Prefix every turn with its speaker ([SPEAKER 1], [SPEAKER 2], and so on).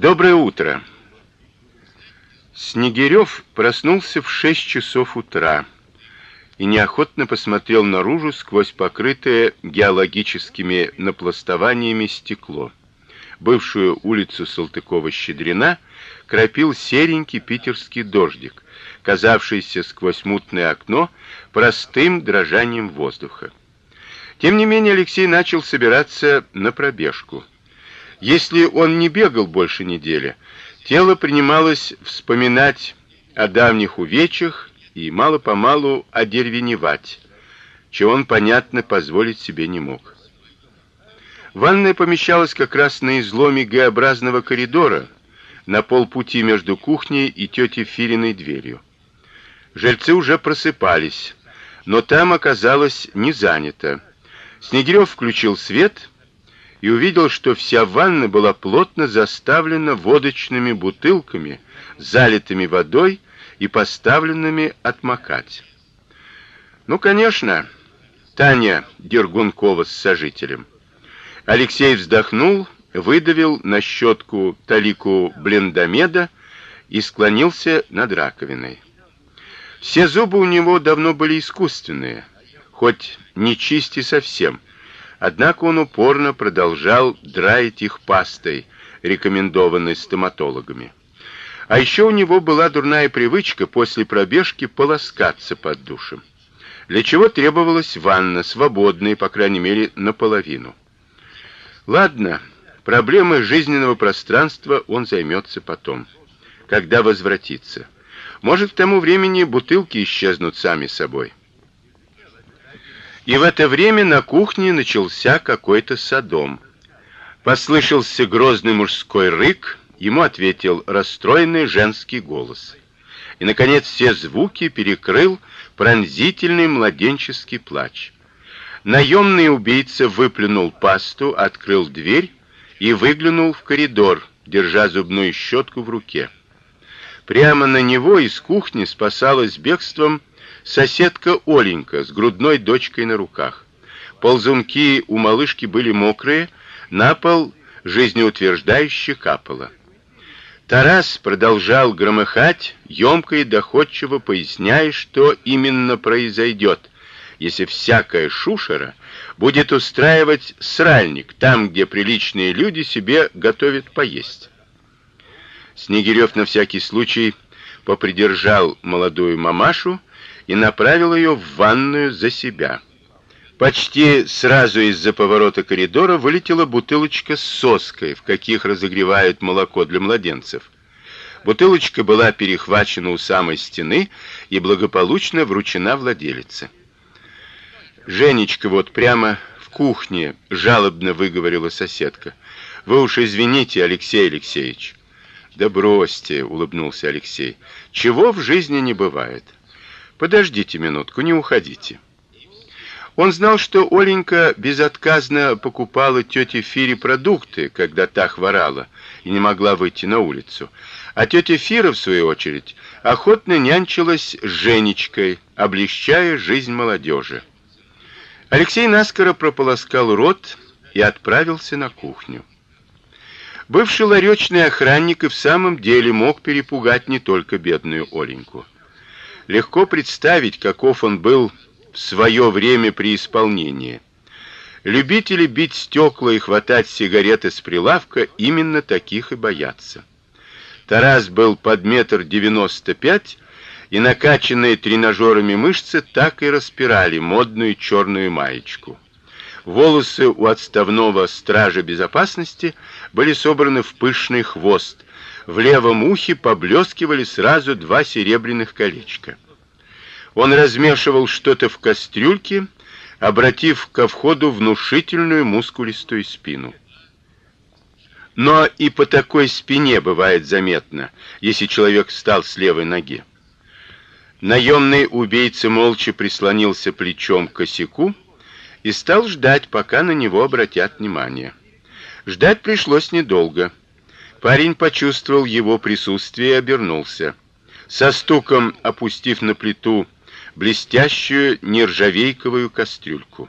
[SPEAKER 1] Доброе утро. Снегирев проснулся в шесть часов утра и неохотно посмотрел наружу сквозь покрытое геологическими напластованиями стекло. Бывшую улицу Салтыкова-Щедрина кропил серенький питерский дождик, казавшийся сквозь мутное окно простым дрожанием воздуха. Тем не менее Алексей начал собираться на пробежку. Если он не бегал больше недели, тело принималось вспоминать о давних увечьях и мало-помалу одервеневать, чего он, понятно, позволить себе не мог. Ванная помещалась как раз на изломе Г-образного коридора, на полпути между кухней и тетей Фириной дверью. Жильцы уже просыпались, но там оказалось не занято. Снегирев включил свет и увидел, что вся ванна была плотно заставлена водочными бутылками, залитыми водой и поставленными отмокать. Ну, конечно, Таня Дергункова с сожителем. Алексей вздохнул, выдавил на щетку талику блендомеда и склонился над раковиной. Все зубы у него давно были искусственные, хоть не чисти совсем, Однако он упорно продолжал драить их пастой, рекомендованной стоматологами. А еще у него была дурная привычка после пробежки полоскаться под душем. Для чего требовалась ванна, свободная, по крайней мере, наполовину. Ладно, проблемой жизненного пространства он займется потом, когда возвратится. Может, к тому времени бутылки исчезнут сами собой. И в это время на кухне начался какой-то садом. Послышался грозный мужской рык, ему ответил расстроенный женский голос. И наконец все звуки перекрыл пронзительный младенческий плач. Наемный убийца выплюнул пасту, открыл дверь и выглянул в коридор, держа зубную щетку в руке. Прямо на него из кухни спасалась бегством соседка Оленька с грудной дочкой на руках. Ползунки у малышки были мокрые, на пол жизнеутверждающе капало. Тарас продолжал громыхать, ёмко и доходчиво поясняя, что именно произойдет, если всякая шушера будет устраивать сральник там, где приличные люди себе готовят поесть. Снегирев на всякий случай попридержал молодую мамашу и направил ее в ванную за себя. Почти сразу из-за поворота коридора вылетела бутылочка с соской, в каких разогревают молоко для младенцев. Бутылочка была перехвачена у самой стены и благополучно вручена владелице. Женечка вот прямо в кухне жалобно выговорила соседка. Вы уж извините, Алексей Алексеевич. Да бросьте, улыбнулся Алексей. Чего в жизни не бывает. Подождите минутку, не уходите. Он знал, что Оленька безотказно покупала тете Фире продукты, когда та хворала и не могла выйти на улицу. А тетя Фира в свою очередь охотно нянчилась с Женечкой, облегчая жизнь молодежи. Алексей наскоро прополоскал рот и отправился на кухню. Бывший ларечный охранник и в самом деле мог перепугать не только бедную Оленьку. Легко представить, каков он был в свое время при исполнении. Любители бить стекла и хватать сигареты с прилавка именно таких и боятся. Тарас был под метр девяносто пять, и накачанные тренажерами мышцы так и распирали модную черную маечку. Волосы у отставного стража безопасности были собраны в пышный хвост, в левом ухе поблескивали сразу два серебряных колечка. Он размешивал что-то в кастрюльке, обратив ко входу внушительную мускулистую спину. Но и по такой спине бывает заметно, если человек встал с левой ноги. Наемный убийца молча прислонился плечом к косяку и стал ждать, пока на него обратят внимание. Ждать пришлось недолго. Парень почувствовал его присутствие и обернулся. Со стуком опустив на плиту блестящую нержавейковую кастрюльку.